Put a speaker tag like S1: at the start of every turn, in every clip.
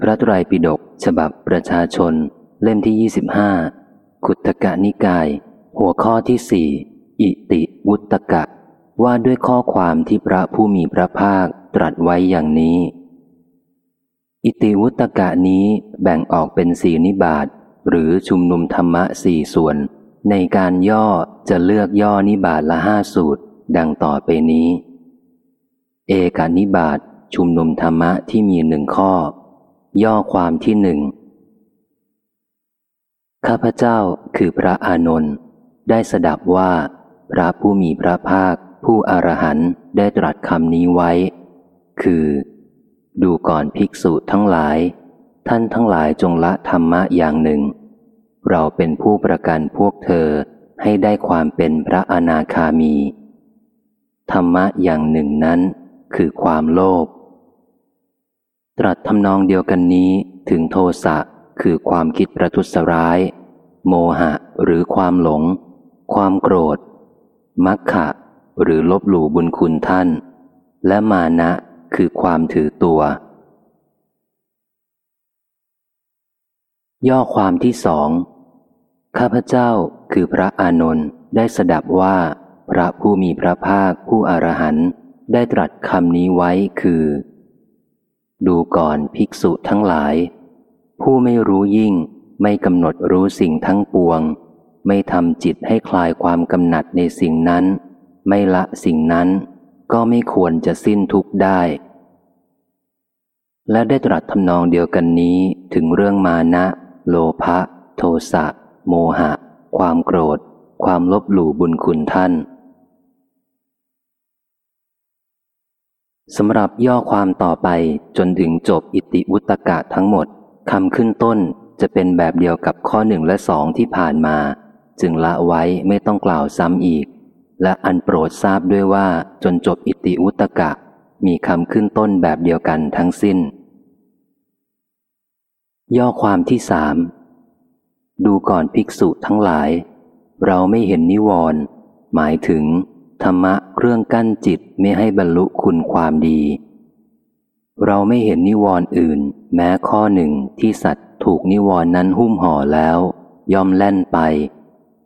S1: พระไตรปิฎกฉบับประชาชน เล่มที่ 25 ขุตกะนิกาย หัวข้อที่สี่อิติวุตกะ ว่าด้วยข้อความที่พระผู้มีพระภาคตรัสไว้อย่างนี้ อิติวุตกะนี้แบ่งออกเป็นสี่นิบาตหรือชุมนุมธรรมะสี่ส่วน ในการย่อจะเลือกย่อนิบาตละห้าสูตร ดังต่อไปนี้ เอกานิบาตชุมนุมธรรมะที่มีหนึ่งข้อ ย่อความที่หนึ่งข้าพเจ้าคือพระอานนท์ได้สดับว่า พระผู้มีพระภาค ผู้อรหันต์ได้ตรัสคำนี้ไว้ คือ ดูก่อนภิกษุทั้งหลาย ท่านทั้งหลายจงละธรรมะอย่างหนึ่ง เราเป็นผู้ประกันพวกเธอให้ได้ความเป็นพระอนาคามี ธรรมะอย่างหนึ่งนั้น คือความโลภ ตรัสทำนองเดียวกันนี้ถึงโทสะคือความคิดประทุษร้าย โมหะหรือความหลง ความโกรธ มักขะหรือลบหลู่บุญคุณท่าน และมานะคือความถือตัว ย่อความที่สองข้าพเจ้าคือพระอานนท์ได้สดับว่า พระผู้มีพระภาคผู้อรหันต์ได้ตรัสคำนี้ไว้คือ ดูก่อนภิกษุทั้งหลาย ผู้ไม่รู้ยิ่งไม่กำหนดรู้สิ่งทั้งปวง ไม่ทำจิตให้คลายความกำหนัดในสิ่งนั้น ไม่ละสิ่งนั้น ก็ไม่ควรจะสิ้นทุกข์ได้ และได้ตรัสทำนองเดียวกันนี้ถึงเรื่องมานะ โลภะ โทสะ โมหะ ความโกรธ ความลบหลู่บุญคุณท่าน สำหรับย่อความต่อไปจนถึงจบอิติวุตกะทั้งหมดคำขึ้นต้นจะเป็นแบบเดียวกับข้อหนึ่งและสองที่ผ่านมา จึงละไว้ไม่ต้องกล่าวซ้ำอีก และอันโปรดทราบด้วยว่าจนจบอิติวุตกะ มีคำขึ้นต้นแบบเดียวกันทั้งสิ้น ย่อความที่สามดูก่อนภิกษุทั้งหลาย เราไม่เห็นนิวรณ์หมายถึง ธรรมะเครื่องกั้นจิตไม่ให้บรรลุคุณความดี เราไม่เห็นนิวรณ์อื่น แม้ข้อหนึ่งที่สัตว์ถูกนิวรณ์นั้นหุ้มห่อแล้ว ย่อมแล่นไป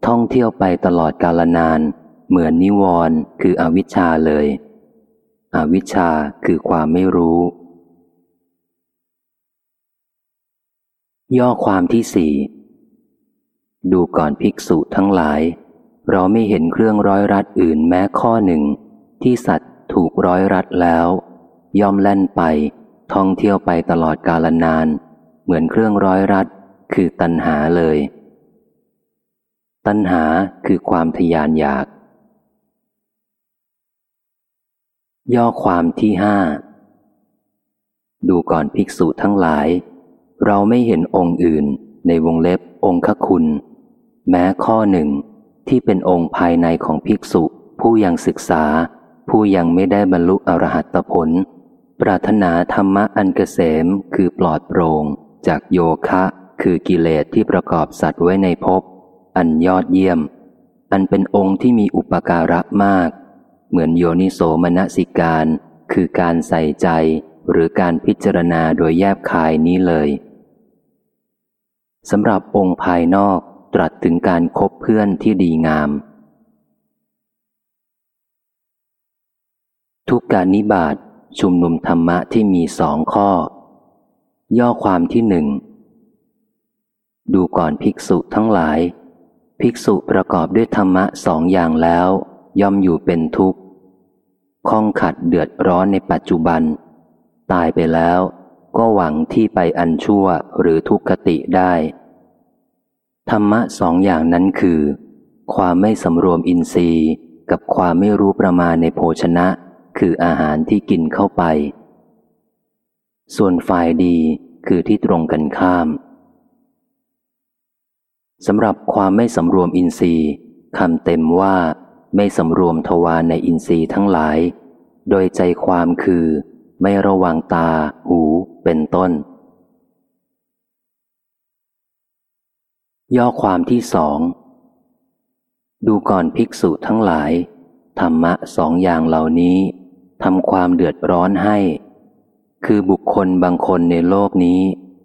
S1: ท่องเที่ยวไปตลอดกาลนาน เหมือนนิวรณ์คืออวิชชาเลย อวิชชาคือความไม่รู้ ย่อความที่สี่ดูก่อนภิกษุทั้งหลาย เราไม่เห็นเครื่องร้อยรัดอื่นแม้ข้อหนึ่ง ที่สัตว์ถูกร้อยรัดแล้ว ย่อมแล่นไป ท่องเที่ยวไปตลอดกาลนาน เหมือนเครื่องร้อยรัดคือตัณหาเลย ตัณหาคือความทยานอยาก ย่อความที่ห้าดูก่อนภิกษุทั้งหลาย เราไม่เห็นองค์อื่นในวงเล็บองค์คุณ แม้ข้อหนึ่ง ที่เป็นองค์ภายในของภิกษุ ผู้ยังศึกษา ผู้ยังไม่ได้บรรลุอรหัตผล ปรารถนาธรรมะอันเกษมคือปลอดโปร่งจากโยคะ คือกิเลสที่ประกอบสัตว์ไว้ในภพอันยอดเยี่ยม อันเป็นองค์ที่มีอุปการะมาก เหมือนโยนิโสมนสิการ คือการใส่ใจหรือการพิจารณาโดยแยบคายนี้เลยสำหรับองค์ภายนอก รัสถึงการคบเพื่อนที่ดีงาม ทุกการนิบาตชุมนุมธรรมะที่มีสองข้อ ย่อความที่หนึ่ง ดูก่อนภิกษุทั้งหลาย ภิกษุประกอบด้วยธรรมะสองอย่างแล้ว ย่อมอยู่เป็นทุกข์ข้องขัดเดือดร้อนในปัจจุบัน ตายไปแล้วก็หวังที่ไปอันชั่วหรือทุกขติได้ ธรรมะสองอย่างนั้นคือ ความไม่สำรวมอินทรีย์ กับความไม่รู้ประมาณในโภชนะ คืออาหารที่กินเข้าไป ส่วนฝ่ายดีคือที่ตรงกันข้ามสำหรับความไม่สำรวมอินทรีย์คำเต็มว่า ไม่สำรวมทวารในอินทรีย์ทั้งหลาย โดยใจความคือ ไม่ระวังตา หู เป็นต้น ย่อความที่สอง ดูก่อนภิกษุทั้งหลาย ธรรมะสองอย่างเหล่านี้ทำความเดือดร้อนให้ คือบุคคลบางคนในโลกนี้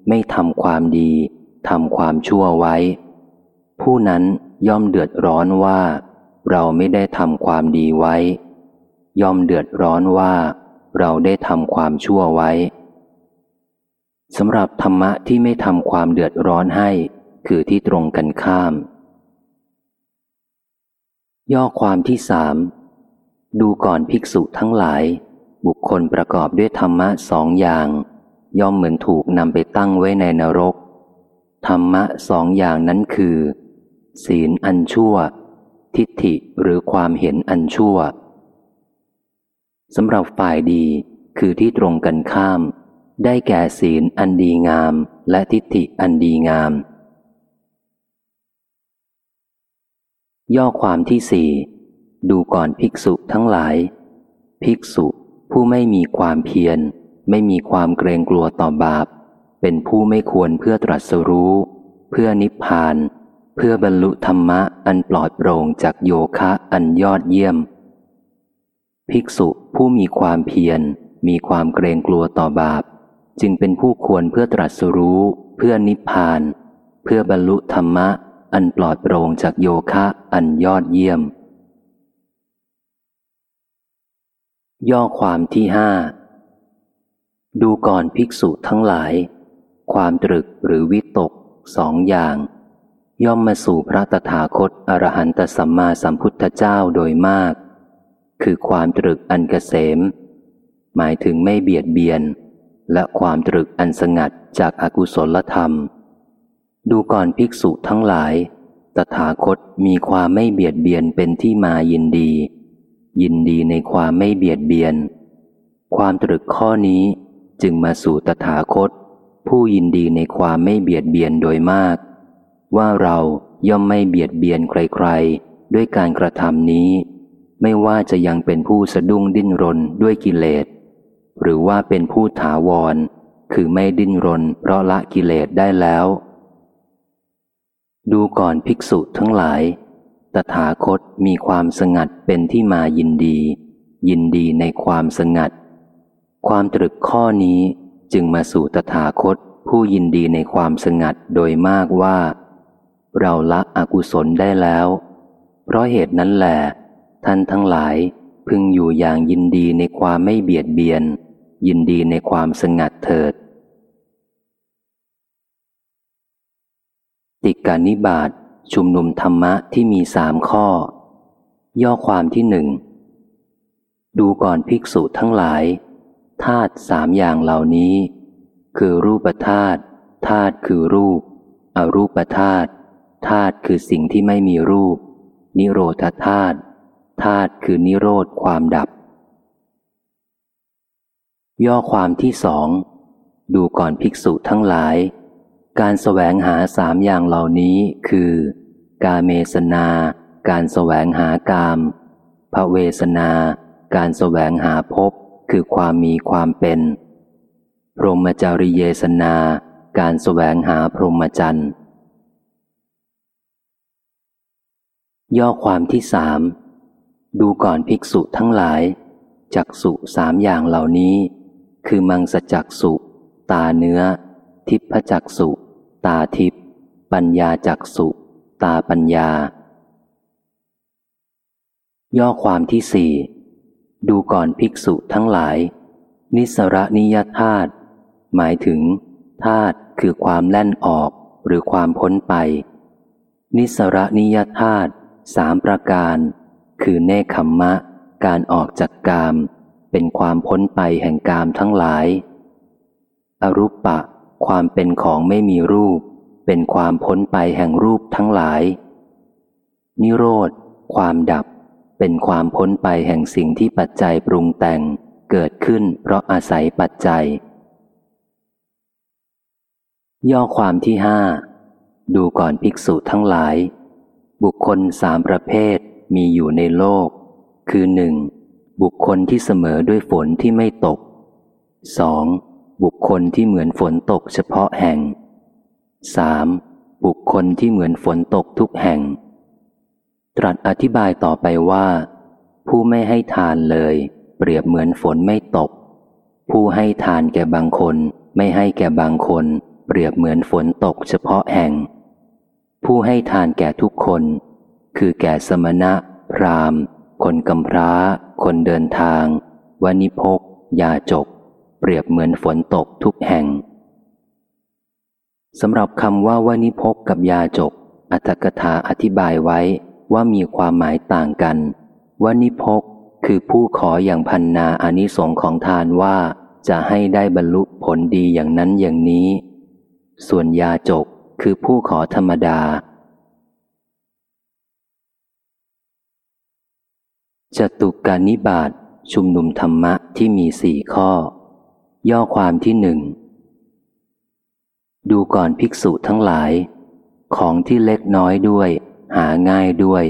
S1: ไม่ทำความดีทำความชั่วไว้ ผู้นั้นย่อมเดือดร้อนว่า เราไม่ได้ทำความดีไว้ ย่อมเดือดร้อนว่า เราได้ทำความชั่วไว้สำหรับธรรมะที่ไม่ทำความเดือดร้อนให้ คือที่ตรงกันข้าม ย่อความที่สามดูก่อนภิกษุทั้งหลาย บุคคลประกอบด้วยธรรมะสองอย่าง ย่อมเหมือนถูกนำไปตั้งไว้ในนรก ธรรมะสองอย่างนั้นคือ ศีลอันชั่ว ทิฏฐิหรือความเห็นอันชั่วสำหรับฝ่ายดีคือที่ตรงกันข้าม ได้แก่ศีลอันดีงาม และทิฏฐิอันดีงาม ย่อความที่สี่ดูก่อนภิกษุทั้งหลาย ภิกษุผู้ไม่มีความเพียร ไม่มีความเกรงกลัวต่อบาป เป็นผู้ไม่ควรเพื่อตรัสรู้ เพื่อนิพพาน เพื่อบรรลุธรรมะอันปลอดโปร่งจากโยคะอันยอดเยี่ยม ภิกษุผู้มีความเพียร มีความเกรงกลัวต่อบาป จึงเป็นผู้ควรเพื่อตรัสรู้ เพื่อนิพพาน เพื่อบรรลุธรรมะ อันปลอดโปร่งจากโยคะอันยอดเยี่ยม ย่อความที่ห้าดูก่อนภิกษุทั้งหลาย ความตรึกหรือวิตกสองอย่าง ย่อมมาสู่พระตถาคตอรหันตสัมมาสัมพุทธเจ้าโดยมาก คือความตรึกอันกเกษม หมายถึงไม่เบียดเบียน และความตรึกอันสงัดจากอากุศลธรรม ดูก่อนภิกษุทั้งหลาย ตถาคตมีความไม่เบียดเบียนเป็นที่มายินดี ยินดีในความไม่เบียดเบียน ความตรึกข้อนี้จึงมาสู่ตถาคต ผู้ยินดีในความไม่เบียดเบียนโดยมาก ว่าเราย่อมไม่เบียดเบียนใครๆ ด้วยการกระทำนี้ ไม่ว่าจะยังเป็นผู้สะดุ้งดิ้นรนด้วยกิเลส หรือว่าเป็นผู้ถาวร คือไม่ดิ้นรนเพราะละกิเลสได้แล้ว ดูก่อนภิกษุทั้งหลาย ตถาคตมีความสงัดเป็นที่มายินดี ยินดีในความสงัด ความตรึกข้อนี้จึงมาสู่ตถาคตผู้ยินดีในความสงัดโดยมากว่า เราละอกุศลได้แล้ว เพราะเหตุนั้นแหละท่านทั้งหลายพึงอยู่อย่างยินดีในความไม่เบียดเบียน ยินดีในความสงัดเถิด ติ การนิบาตชุมนุมธรรมะที่มีสามข้อ ย่อความที่หนึ่ง ดูก่อนภิกษุทั้งหลายธาตุสามอย่างเหล่านี้ คือรูปธาตุธาตุคือรูป อรูปธาตุธาตุคือสิ่งที่ไม่มีรูป นิโรธธาตุธาตุคือนิโรธความดับ ย่อความที่สอง ดูก่อนภิกษุทั้งหลาย การแสวงหาสามอย่างเหล่านี้คือ กาเมสนา การแสวงหากามภเวสนา การแสวงหาภพคือความมีความเป็น พรหมจริเยสนา การแสวงหาพรหมจรรย์ย่อความที่สามดูก่อนภิกษุทั้งหลาย จักสุสามอย่างเหล่านี้ คือมังสจักสุ ตาเนื้อ ทิพจักสุ ตาทิพปัญญาจักสุตาปัญญา ย่อความที่สี่ดูก่อนภิกษุทั้งหลาย นิสระนิยธาตุหมายถึงธาตุคือความแล่นออกหรือความพ้นไป นิสระนิยธาตุสามประการ คือเนคขมมะ การออกจากกาม เป็นความพ้นไปแห่งกามทั้งหลาย อรุปปะ ความเป็นของไม่มีรูป เป็นความพ้นไปแห่งรูปทั้งหลาย นิโรธ ความดับ เป็นความพ้นไปแห่งสิ่งที่ปัจจัยปรุงแต่งเกิดขึ้นเพราะอาศัยปัจจัย ย่อความที่ห้าดูก่อนภิกษุทั้งหลาย บุคคลสามประเภทมีอยู่ในโลก คือหนึ่งบุคคลที่เสมอด้วยฝนที่ไม่ตกสอง บุคคลที่เหมือนฝนตกเฉพาะแห่ง 3. บุคคลที่เหมือนฝนตกทุกแห่ง ตรัสอธิบายต่อไปว่า ผู้ไม่ให้ทานเลย เปรียบเหมือนฝนไม่ตก ผู้ให้ทานแก่บางคน ไม่ให้แก่บางคน เปรียบเหมือนฝนตกเฉพาะแห่ง ผู้ให้ทานแก่ทุกคน คือแก่สมณะ พรามคนกำพร้า คนเดินทางวานิพกยาจก เปรียบเหมือนฝนตกทุกแห่งสำหรับคำว่าวานิพกกับยาจก อัตถกถาอธิบายไว้ว่ามีความหมายต่างกันวานิพกคือผู้ขออย่างพันนาอานิสงของทานว่าจะให้ได้บรรลุผลดีอย่างนั้นอย่างนี้ ส่วนยาจกคือผู้ขอธรรมดา จตุกานิบาตชุมนุมธรรมะที่มีสี่ข้อ ย่อความที่หนึ่ง ดูก่อนภิกษุทั้งหลาย ของที่เล็กน้อยด้วย หาง่ายด้วย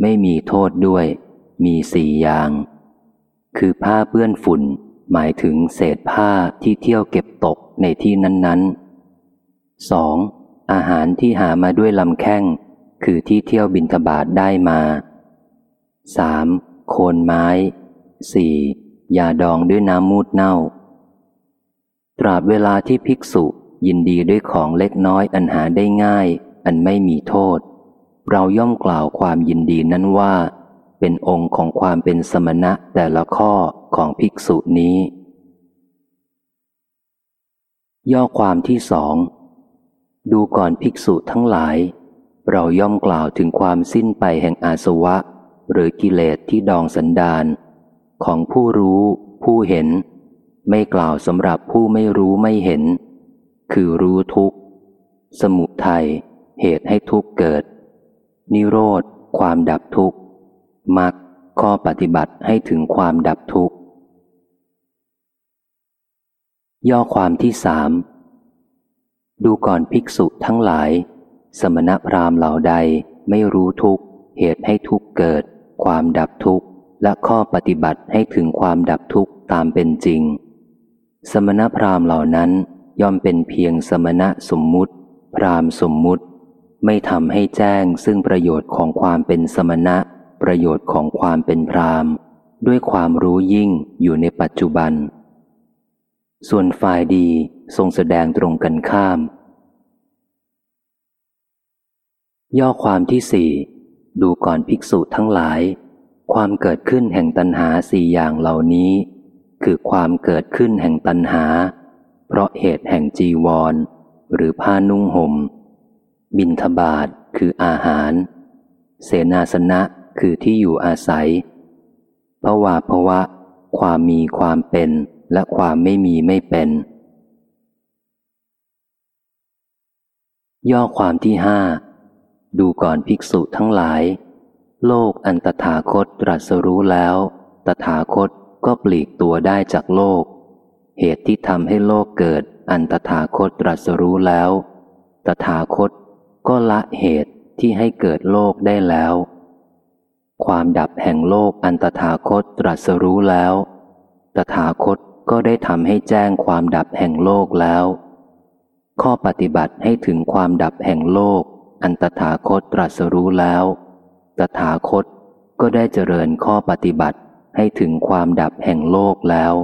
S1: ไม่มีโทษด้วย มีสี่อย่าง คือผ้าเปื้อนฝุ่น หมายถึงเศษผ้าที่เที่ยวเก็บตกในที่นั้นๆสองอาหารที่หามาด้วยลำแข้ง คือที่เที่ยวบินทบาทได้มาสามโคนไม้สี่ยาดองด้วยน้ำมูดเน่า ตราบเวลาที่ภิกษุยินดีด้วยของเล็กน้อยอันหาได้ง่าย อันไม่มีโทษ เราย่อมกล่าวความยินดีนั้นว่า เป็นองค์ของความเป็นสมณะแต่ละข้อของภิกษุนี้ ย่อความที่สองดูก่อนภิกษุทั้งหลาย เราย่อมกล่าวถึงความสิ้นไปแห่งอาสวะ หรือกิเลสที่ดองสันดานของผู้รู้ ผู้เห็น ไม่กล่าวสำหรับผู้ไม่รู้ไม่เห็น คือรู้ทุกข์ สมุทัยเหตุให้ทุกข์เกิด นิโรธ ความดับทุกข์มรรคข้อปฏิบัติให้ถึงความดับทุกข์ ย่อความที่สามดูก่อนภิกษุทั้งหลาย สมณพราหมณ์เหล่าใดไม่รู้ทุกข์ เหตุให้ทุกข์เกิด ความดับทุกข์ และข้อปฏิบัติให้ถึงความดับทุกข์ตามเป็นจริง สมณพราหมณ์เหล่านั้นย่อมเป็นเพียงสมณะสมมุติ พราหมณ์สมมุติ ไม่ทำให้แจ้งซึ่งประโยชน์ของความเป็นสมณะ ประโยชน์ของความเป็นพราหมณ์ ด้วยความรู้ยิ่งอยู่ในปัจจุบัน ส่วนฝ่ายดีทรงแสดงตรงกันข้าม ย่อความที่สี่ดูก่อนภิกษุทั้งหลาย ความเกิดขึ้นแห่งตัณหาสี่อย่างเหล่านี้ คือความเกิดขึ้นแห่งตัณหา เพราะเหตุแห่งจีวร หรือผ้านุ่งหม่ม บินทบาทคืออาหาร เสนาสนะคือที่อยู่อาศัยภาวะภาวะ ความมีความเป็นและความไม่มีไม่เป็น ย่อความที่ห้าดูก่อนภิกษุทั้งหลาย โลกอันตถาคตตรัสรู้แล้ว ตถาคต ก็ปลีกตัวได้จากโลก เหตุที่ทำให้โลกเกิดอันตถาคตตรัสรู้แล้ว ตถาคตก็ละเหตุที่ให้เกิดโลกได้แล้ว ความดับแห่งโลกอันตถาคตตรัสรู้แล้ว ตถาคตก็ได้ทำให้แจ้งความดับแห่งโลกแล้ว ข้อปฏิบัติให้ถึงความดับแห่งโลก อันตถาคตตรัสรู้แล้ว ตถาคตก็ได้เจริญข้อปฏิบัติ ให้ถึงความดับแห่งโลกแล้ว